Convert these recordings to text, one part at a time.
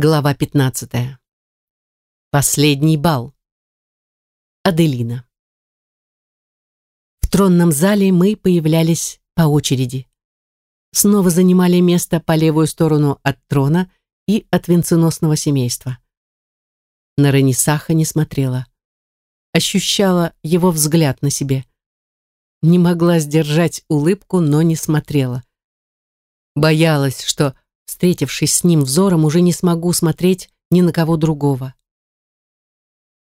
Глава 15. Последний бал. Аделина. В тронном зале мы появлялись по очереди. Снова занимали место по левую сторону от трона и от венценосного семейства. На Ренесаха не смотрела. Ощущала его взгляд на себе. Не могла сдержать улыбку, но не смотрела. Боялась, что Встретившись с ним взором, уже не смогу смотреть ни на кого другого.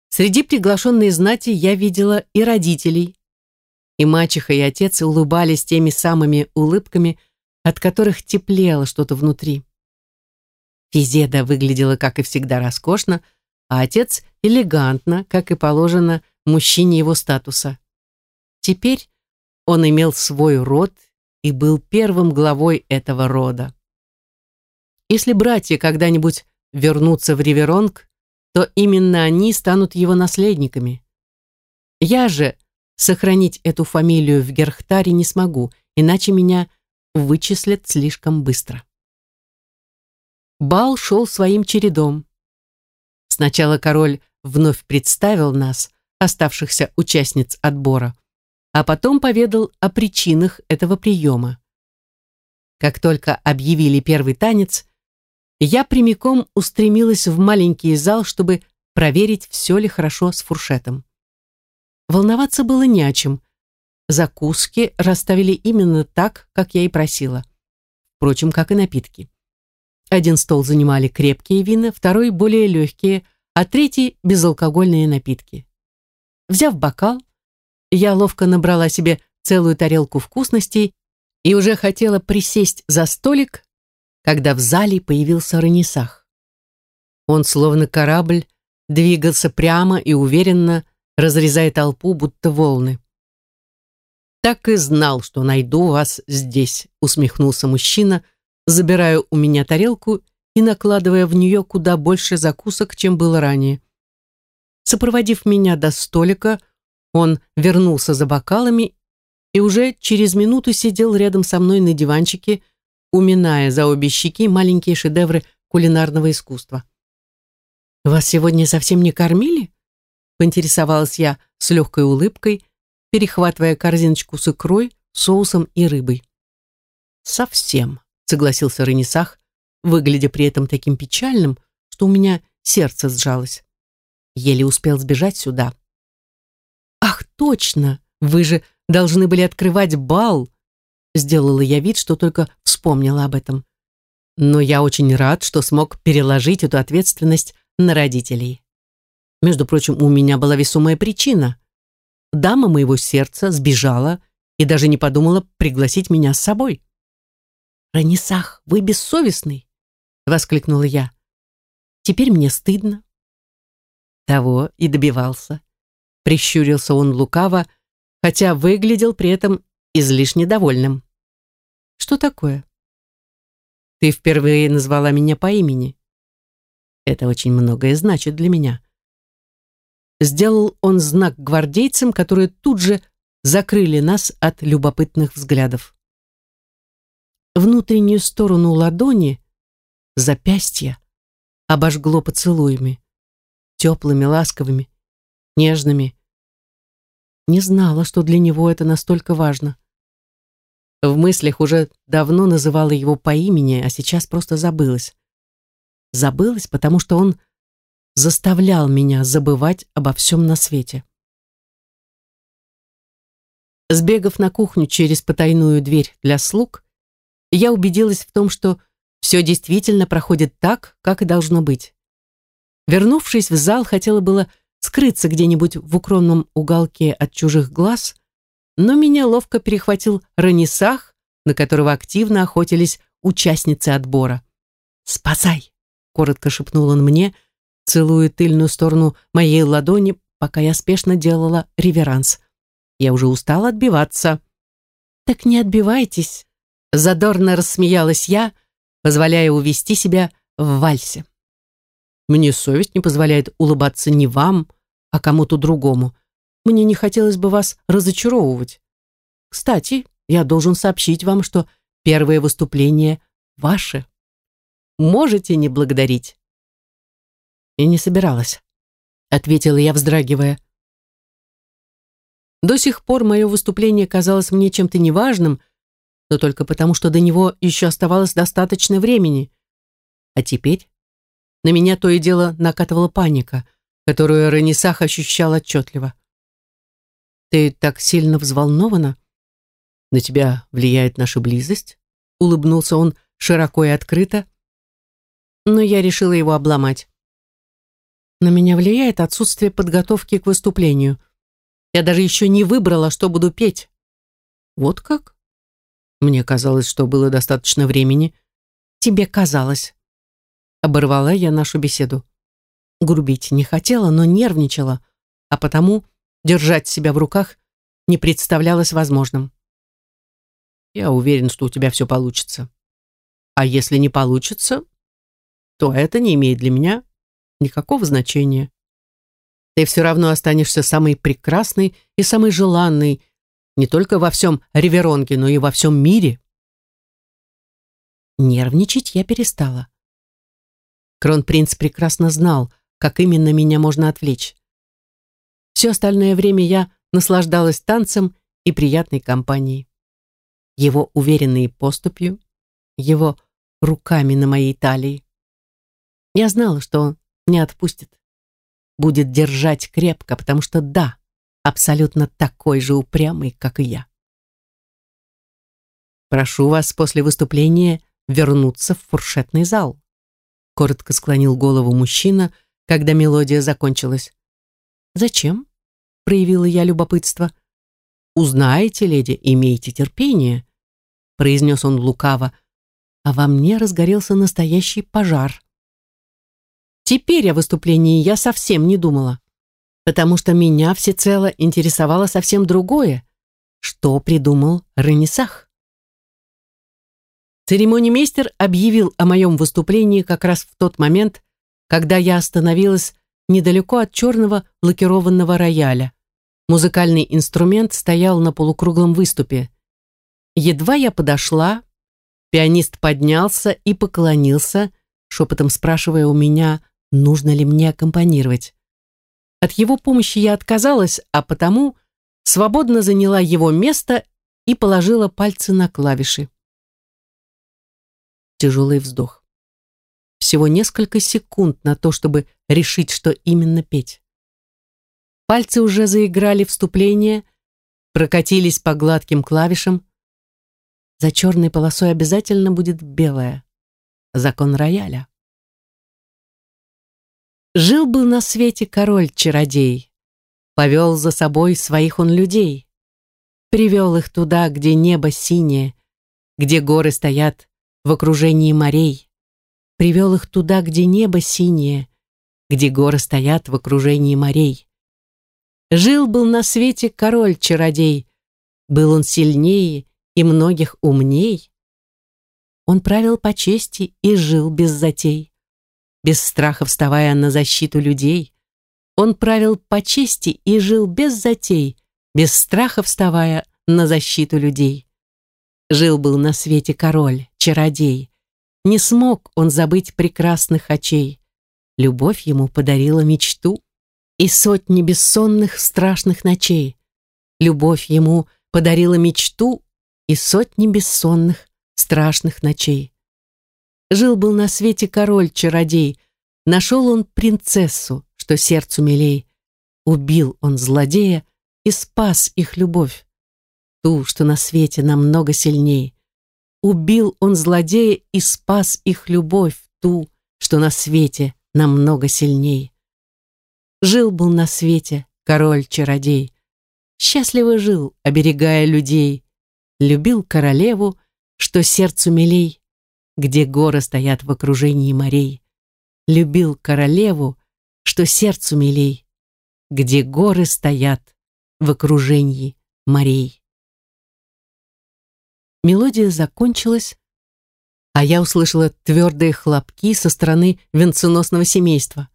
Среди приглашенной знати я видела и родителей. И мачеха, и отец улыбались теми самыми улыбками, от которых теплело что-то внутри. Физеда выглядела, как и всегда, роскошно, а отец элегантно, как и положено мужчине его статуса. Теперь он имел свой род и был первым главой этого рода. Если братья когда-нибудь вернутся в Риверонг, то именно они станут его наследниками. Я же сохранить эту фамилию в Герхтаре не смогу, иначе меня вычислят слишком быстро. Бал шел своим чередом. Сначала король вновь представил нас, оставшихся участниц отбора, а потом поведал о причинах этого приема. Как только объявили первый танец, я прямиком устремилась в маленький зал, чтобы проверить, все ли хорошо с фуршетом. Волноваться было не о чем. Закуски расставили именно так, как я и просила. Впрочем, как и напитки. Один стол занимали крепкие вина, второй – более легкие, а третий – безалкогольные напитки. Взяв бокал, я ловко набрала себе целую тарелку вкусностей и уже хотела присесть за столик, когда в зале появился Ранисах. Он, словно корабль, двигался прямо и уверенно, разрезая толпу, будто волны. «Так и знал, что найду вас здесь», — усмехнулся мужчина, забирая у меня тарелку и накладывая в нее куда больше закусок, чем было ранее. Сопроводив меня до столика, он вернулся за бокалами и уже через минуту сидел рядом со мной на диванчике, уминая за обе щеки маленькие шедевры кулинарного искусства. «Вас сегодня совсем не кормили?» поинтересовалась я с легкой улыбкой, перехватывая корзиночку с икрой, соусом и рыбой. «Совсем», — согласился Ренесах, выглядя при этом таким печальным, что у меня сердце сжалось. Еле успел сбежать сюда. «Ах, точно! Вы же должны были открывать бал!» Сделала я вид, что только вспомнила об этом. Но я очень рад, что смог переложить эту ответственность на родителей. Между прочим, у меня была весомая причина. Дама моего сердца сбежала и даже не подумала пригласить меня с собой. «Ранисах, вы бессовестный!» — воскликнула я. «Теперь мне стыдно». Того и добивался. Прищурился он лукаво, хотя выглядел при этом излишне довольным. «Что такое?» «Ты впервые назвала меня по имени. Это очень многое значит для меня». Сделал он знак гвардейцам, которые тут же закрыли нас от любопытных взглядов. Внутреннюю сторону ладони, запястья, обожгло поцелуями, теплыми, ласковыми, нежными. Не знала, что для него это настолько важно. В мыслях уже давно называла его по имени, а сейчас просто забылась. Забылась, потому что он заставлял меня забывать обо всем на свете. Сбегав на кухню через потайную дверь для слуг, я убедилась в том, что все действительно проходит так, как и должно быть. Вернувшись в зал, хотела было скрыться где-нибудь в укромном уголке от чужих глаз, но меня ловко перехватил Ранисах, на которого активно охотились участницы отбора. «Спасай!» — коротко шепнул он мне, целуя тыльную сторону моей ладони, пока я спешно делала реверанс. Я уже устала отбиваться. «Так не отбивайтесь!» — задорно рассмеялась я, позволяя увести себя в вальсе. «Мне совесть не позволяет улыбаться не вам, а кому-то другому. Мне не хотелось бы вас разочаровывать. Кстати, я должен сообщить вам, что первое выступление ваше. Можете не благодарить. И не собиралась, ответила я, вздрагивая. До сих пор мое выступление казалось мне чем-то неважным, но только потому, что до него еще оставалось достаточно времени. А теперь на меня то и дело накатывала паника, которую Ранисах ощущал отчетливо. «Ты так сильно взволнована? На тебя влияет наша близость?» Улыбнулся он широко и открыто, но я решила его обломать. На меня влияет отсутствие подготовки к выступлению – я даже еще не выбрала, что буду петь. Вот как? Мне казалось, что было достаточно времени. Тебе казалось. Оборвала я нашу беседу. Грубить не хотела, но нервничала, а потому держать себя в руках не представлялось возможным. Я уверен, что у тебя все получится. А если не получится, то это не имеет для меня никакого значения ты все равно останешься самой прекрасной и самой желанной не только во всем Риверонге, но и во всем мире. Нервничать я перестала. Кронпринц прекрасно знал, как именно меня можно отвлечь. Все остальное время я наслаждалась танцем и приятной компанией. Его уверенной поступью, его руками на моей талии. Я знала, что он не отпустит будет держать крепко, потому что да, абсолютно такой же упрямый, как и я. Прошу вас после выступления вернуться в фуршетный зал. Коротко склонил голову мужчина, когда мелодия закончилась. Зачем? Проявила я любопытство. Узнаете, леди, имейте терпение, произнес он лукаво, а во мне разгорелся настоящий пожар. Теперь о выступлении я совсем не думала, потому что меня всецело интересовало совсем другое. Что придумал Ренесах? Церемонимейстер объявил о моем выступлении как раз в тот момент, когда я остановилась недалеко от черного лакированного рояля. Музыкальный инструмент стоял на полукруглом выступе. Едва я подошла, пианист поднялся и поклонился, шепотом спрашивая у меня, нужно ли мне аккомпанировать. От его помощи я отказалась, а потому свободно заняла его место и положила пальцы на клавиши. Тяжелый вздох. Всего несколько секунд на то, чтобы решить, что именно петь. Пальцы уже заиграли вступление, прокатились по гладким клавишам. За черной полосой обязательно будет белая. Закон рояля. Жил-был на свете король-чародей, Повел за собой своих он людей, Привел их туда, где небо синее, Где горы стоят в окружении морей, Привел их туда, где небо синее, Где горы стоят в окружении морей. Жил-был на свете король-чародей, Был он сильнее и многих умней. Он правил по чести и жил без затей без страха вставая на защиту людей. Он правил по чести и жил без затей, без страха вставая на защиту людей. Жил-был на свете король, чародей. Не смог он забыть прекрасных очей. Любовь ему подарила мечту и сотни бессонных страшных ночей. Любовь ему подарила мечту и сотни бессонных страшных ночей. Жил-был на свете король-чародей, Нашел он принцессу, что сердцу милей. Убил он злодея и спас их любовь. Ту, что на свете намного сильней. Убил он злодея и спас их любовь, ту, что на свете намного сильней. Жил-был на свете король-чародей. Счастливо жил, оберегая людей. Любил королеву, что сердцу милей где горы стоят в окружении морей. Любил королеву, что сердцу милей, где горы стоят в окружении морей. Мелодия закончилась, а я услышала твердые хлопки со стороны венценосного семейства.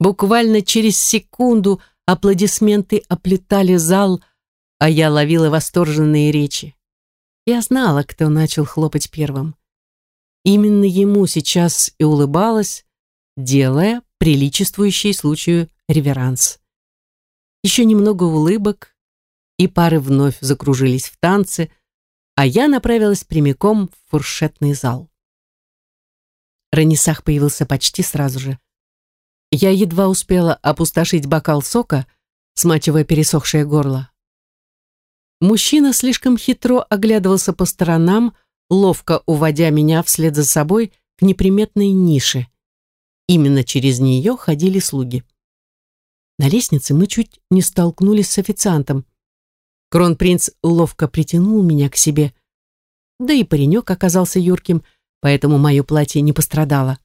Буквально через секунду аплодисменты оплетали зал, а я ловила восторженные речи. Я знала, кто начал хлопать первым. Именно ему сейчас и улыбалась, делая приличествующий случаю реверанс. Еще немного улыбок, и пары вновь закружились в танце, а я направилась прямиком в фуршетный зал. Ранисах появился почти сразу же. Я едва успела опустошить бокал сока, смачивая пересохшее горло. Мужчина слишком хитро оглядывался по сторонам, ловко уводя меня вслед за собой к неприметной нише. Именно через нее ходили слуги. На лестнице мы чуть не столкнулись с официантом. Кронпринц ловко притянул меня к себе. Да и паренек оказался юрким, поэтому мое платье не пострадало.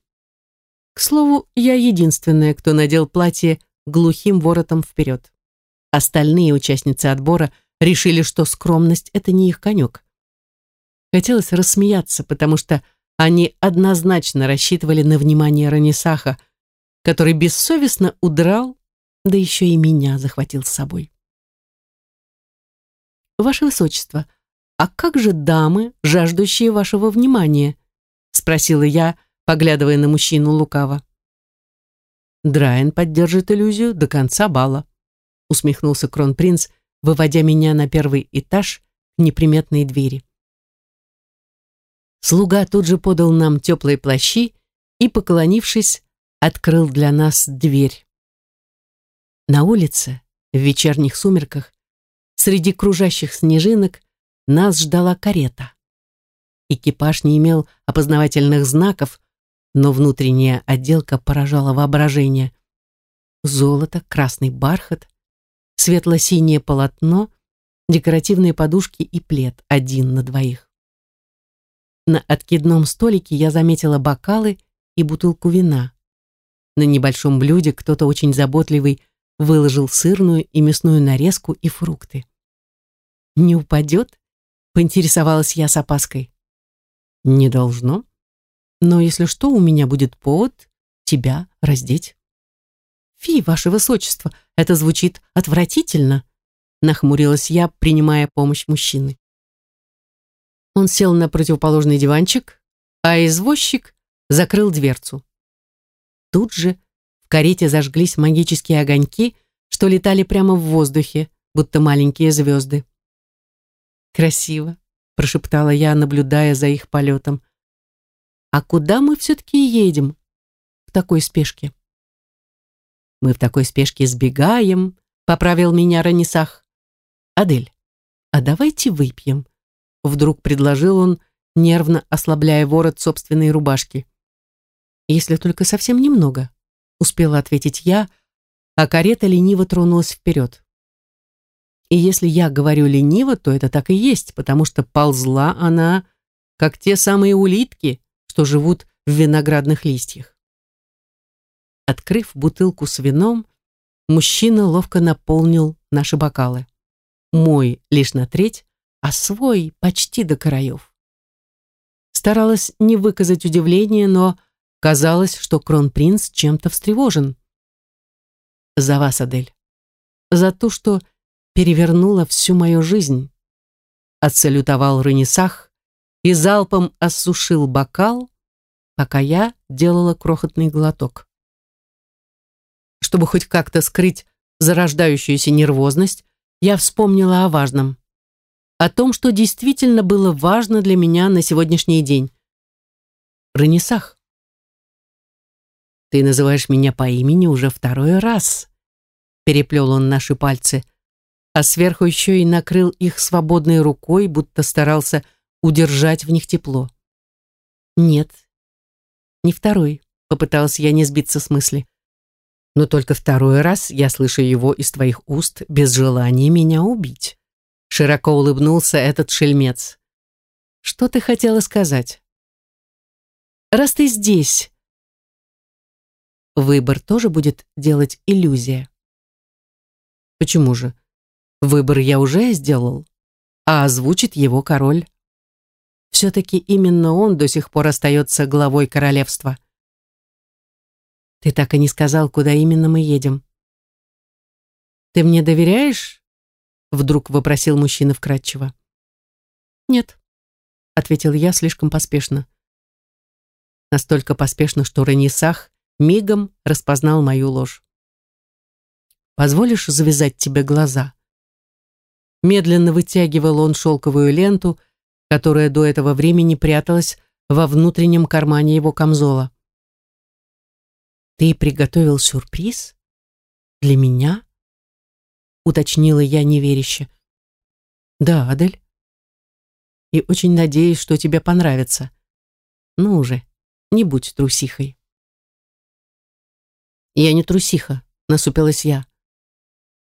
К слову, я единственная, кто надел платье глухим воротом вперед. Остальные участницы отбора решили, что скромность — это не их конек. Хотелось рассмеяться, потому что они однозначно рассчитывали на внимание Ранисаха, который бессовестно удрал, да еще и меня захватил с собой. «Ваше Высочество, а как же дамы, жаждущие вашего внимания?» спросила я, поглядывая на мужчину лукаво. Драйан поддержит иллюзию до конца бала, усмехнулся кронпринц, выводя меня на первый этаж неприметной двери. Слуга тут же подал нам теплые плащи и, поклонившись, открыл для нас дверь. На улице, в вечерних сумерках, среди кружащих снежинок, нас ждала карета. Экипаж не имел опознавательных знаков, но внутренняя отделка поражала воображение. Золото, красный бархат, светло-синее полотно, декоративные подушки и плед один на двоих. На откидном столике я заметила бокалы и бутылку вина. На небольшом блюде кто-то очень заботливый выложил сырную и мясную нарезку и фрукты. «Не упадет?» — поинтересовалась я с опаской. Не должно. Но если что, у меня будет повод тебя раздеть. Фи, ваше высочество, это звучит отвратительно, нахмурилась я, принимая помощь мужчины. Он сел на противоположный диванчик, а извозчик закрыл дверцу. Тут же в карете зажглись магические огоньки, что летали прямо в воздухе, будто маленькие звезды. Красиво, прошептала я, наблюдая за их полетом. «А куда мы все-таки едем в такой спешке?» «Мы в такой спешке сбегаем», — поправил меня Ранисах. «Адель, а давайте выпьем», — вдруг предложил он, нервно ослабляя ворот собственной рубашки. «Если только совсем немного», — успела ответить я, а карета лениво тронулась вперед. И если я говорю лениво, то это так и есть, потому что ползла она, как те самые улитки, что живут в виноградных листьях. Открыв бутылку с вином, мужчина ловко наполнил наши бокалы. Мой лишь на треть, а свой почти до краев. Старалась не выказать удивления, но казалось, что кронпринц чем-то встревожен. «За вас, Адель. За то, что перевернула всю мою жизнь. Отсалютовал Ренесах и залпом осушил бокал, пока я делала крохотный глоток. Чтобы хоть как-то скрыть зарождающуюся нервозность, я вспомнила о важном. О том, что действительно было важно для меня на сегодняшний день. Ренесах. «Ты называешь меня по имени уже второй раз», переплел он наши пальцы – а сверху еще и накрыл их свободной рукой, будто старался удержать в них тепло. «Нет, не второй», — попыталась я не сбиться с мысли. «Но только второй раз я слышу его из твоих уст без желания меня убить». Широко улыбнулся этот шельмец. «Что ты хотела сказать?» «Раз ты здесь...» Выбор тоже будет делать иллюзия. Почему же? Выбор я уже сделал, а озвучит его король. Все-таки именно он до сих пор остается главой королевства. Ты так и не сказал, куда именно мы едем. Ты мне доверяешь? Вдруг вопросил мужчина вкратчиво. Нет, ответил я слишком поспешно. Настолько поспешно, что Ренесах мигом распознал мою ложь. «Позволишь завязать тебе глаза?» Медленно вытягивал он шелковую ленту, которая до этого времени пряталась во внутреннем кармане его камзола. «Ты приготовил сюрприз? Для меня?» уточнила я неверяще. «Да, Адель. И очень надеюсь, что тебе понравится. Ну уже, не будь трусихой». «Я не трусиха», — насупилась я.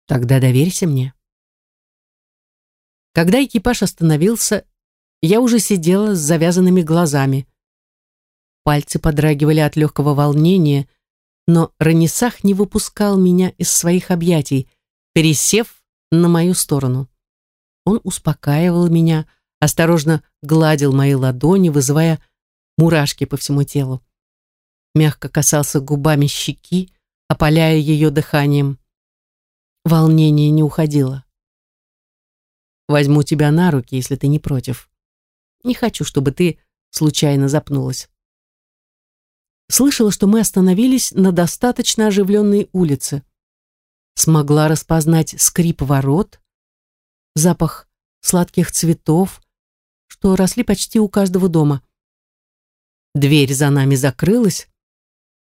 «Тогда доверься мне». Когда экипаж остановился, я уже сидела с завязанными глазами. Пальцы подрагивали от легкого волнения, но Ранисах не выпускал меня из своих объятий, пересев на мою сторону. Он успокаивал меня, осторожно гладил мои ладони, вызывая мурашки по всему телу. Мягко касался губами щеки, опаляя ее дыханием. Волнение не уходило. Возьму тебя на руки, если ты не против. Не хочу, чтобы ты случайно запнулась. Слышала, что мы остановились на достаточно оживленной улице. Смогла распознать скрип ворот, запах сладких цветов, что росли почти у каждого дома. Дверь за нами закрылась,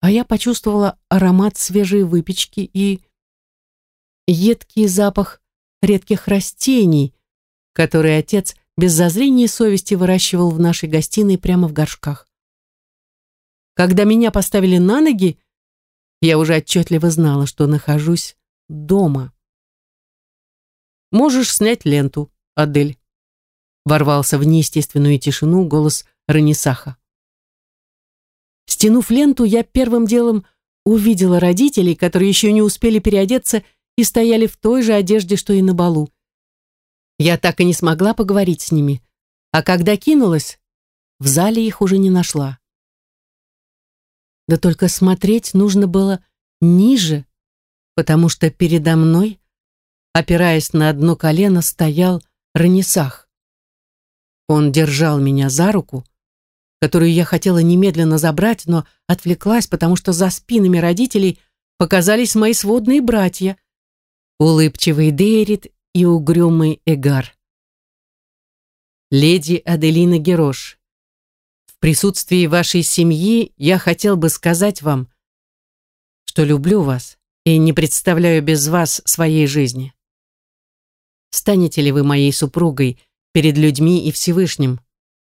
а я почувствовала аромат свежей выпечки и едкий запах редких растений, которые отец без зазрения совести выращивал в нашей гостиной прямо в горшках. Когда меня поставили на ноги, я уже отчетливо знала, что нахожусь дома. «Можешь снять ленту, Адель», — ворвался в неестественную тишину голос Ранисаха. Стянув ленту, я первым делом увидела родителей, которые еще не успели переодеться и стояли в той же одежде, что и на балу. Я так и не смогла поговорить с ними, а когда кинулась, в зале их уже не нашла. Да только смотреть нужно было ниже, потому что передо мной, опираясь на одно колено, стоял Ранисах. Он держал меня за руку, которую я хотела немедленно забрать, но отвлеклась, потому что за спинами родителей показались мои сводные братья, улыбчивый Дейрит и угрюмый Эгар. Леди Аделина Герош, в присутствии вашей семьи я хотел бы сказать вам, что люблю вас и не представляю без вас своей жизни. Станете ли вы моей супругой перед людьми и Всевышним,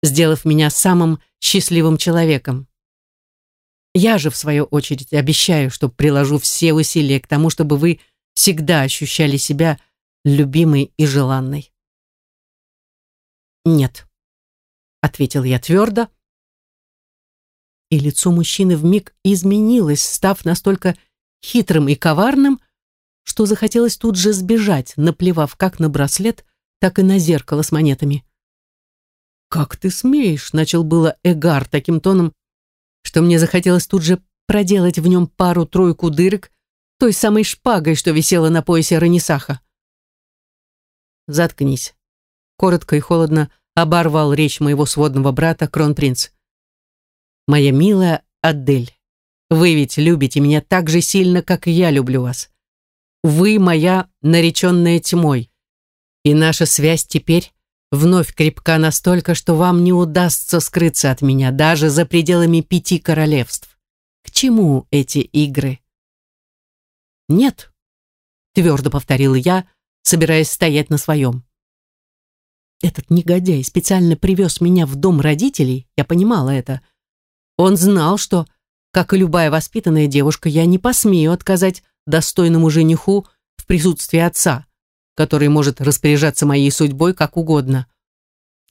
сделав меня самым счастливым человеком? Я же, в свою очередь, обещаю, что приложу все усилия к тому, чтобы вы всегда ощущали себя любимой и желанной. «Нет», — ответил я твердо, и лицо мужчины вмиг изменилось, став настолько хитрым и коварным, что захотелось тут же сбежать, наплевав как на браслет, так и на зеркало с монетами. «Как ты смеешь?» — начал было Эгар таким тоном, что мне захотелось тут же проделать в нем пару-тройку дырок той самой шпагой, что висела на поясе Ранисаха. «Заткнись», — коротко и холодно оборвал речь моего сводного брата кронпринц. «Моя милая Адель, вы ведь любите меня так же сильно, как и я люблю вас. Вы моя нареченная тьмой, и наша связь теперь вновь крепка настолько, что вам не удастся скрыться от меня даже за пределами пяти королевств. К чему эти игры?» «Нет», — твердо повторила я, собираясь стоять на своем. Этот негодяй специально привез меня в дом родителей, я понимала это. Он знал, что, как и любая воспитанная девушка, я не посмею отказать достойному жениху в присутствии отца, который может распоряжаться моей судьбой как угодно.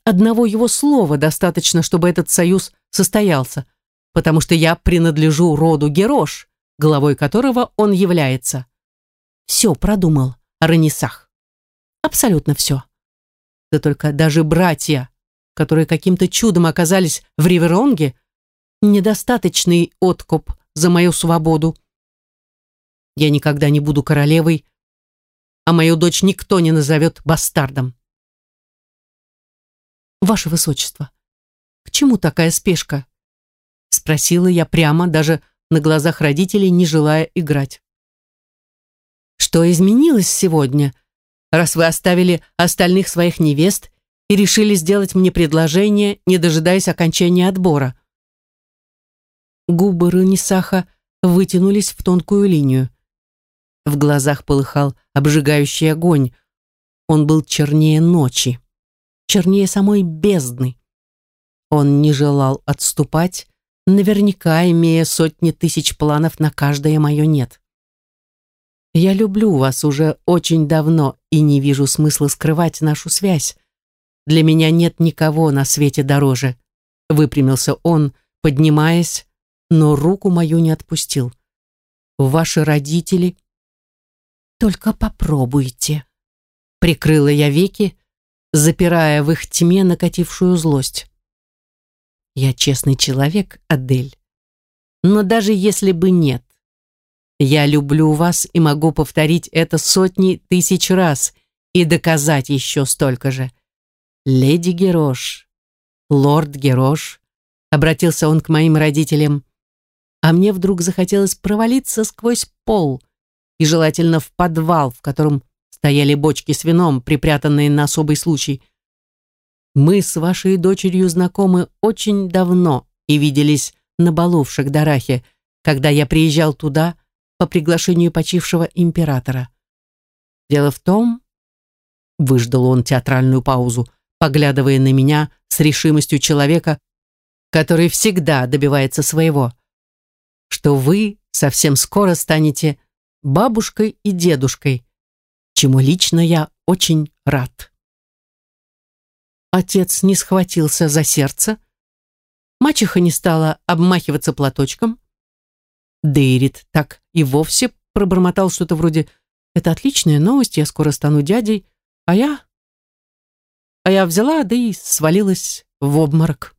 Одного его слова достаточно, чтобы этот союз состоялся, потому что я принадлежу роду Герош, главой которого он является. Все продумал о Ранисах. Абсолютно все. Да только даже братья, которые каким-то чудом оказались в Риверонге, недостаточный откуп за мою свободу. Я никогда не буду королевой, а мою дочь никто не назовет бастардом. Ваше Высочество, к чему такая спешка? Спросила я прямо, даже на глазах родителей, не желая играть. «Что изменилось сегодня, раз вы оставили остальных своих невест и решили сделать мне предложение, не дожидаясь окончания отбора?» Губы Рунисаха вытянулись в тонкую линию. В глазах полыхал обжигающий огонь. Он был чернее ночи, чернее самой бездны. Он не желал отступать, наверняка имея сотни тысяч планов на каждое мое «нет». Я люблю вас уже очень давно и не вижу смысла скрывать нашу связь. Для меня нет никого на свете дороже. Выпрямился он, поднимаясь, но руку мою не отпустил. Ваши родители... Только попробуйте. Прикрыла я веки, запирая в их тьме накатившую злость. Я честный человек, Адель. Но даже если бы нет, я люблю вас и могу повторить это сотни тысяч раз и доказать еще столько же. Леди Герош, лорд Герош, обратился он к моим родителям, а мне вдруг захотелось провалиться сквозь пол и желательно в подвал, в котором стояли бочки с вином, припрятанные на особый случай. Мы с вашей дочерью знакомы очень давно и виделись на балу в Шагдарахе, когда я приезжал туда по приглашению почившего императора. Дело в том, выждал он театральную паузу, поглядывая на меня с решимостью человека, который всегда добивается своего, что вы совсем скоро станете бабушкой и дедушкой, чему лично я очень рад. Отец не схватился за сердце. Мачеха не стала обмахиваться платочком. Дейрит так и вовсе пробормотал что-то вроде «Это отличная новость, я скоро стану дядей», а я... А я взяла, да и свалилась в обморок.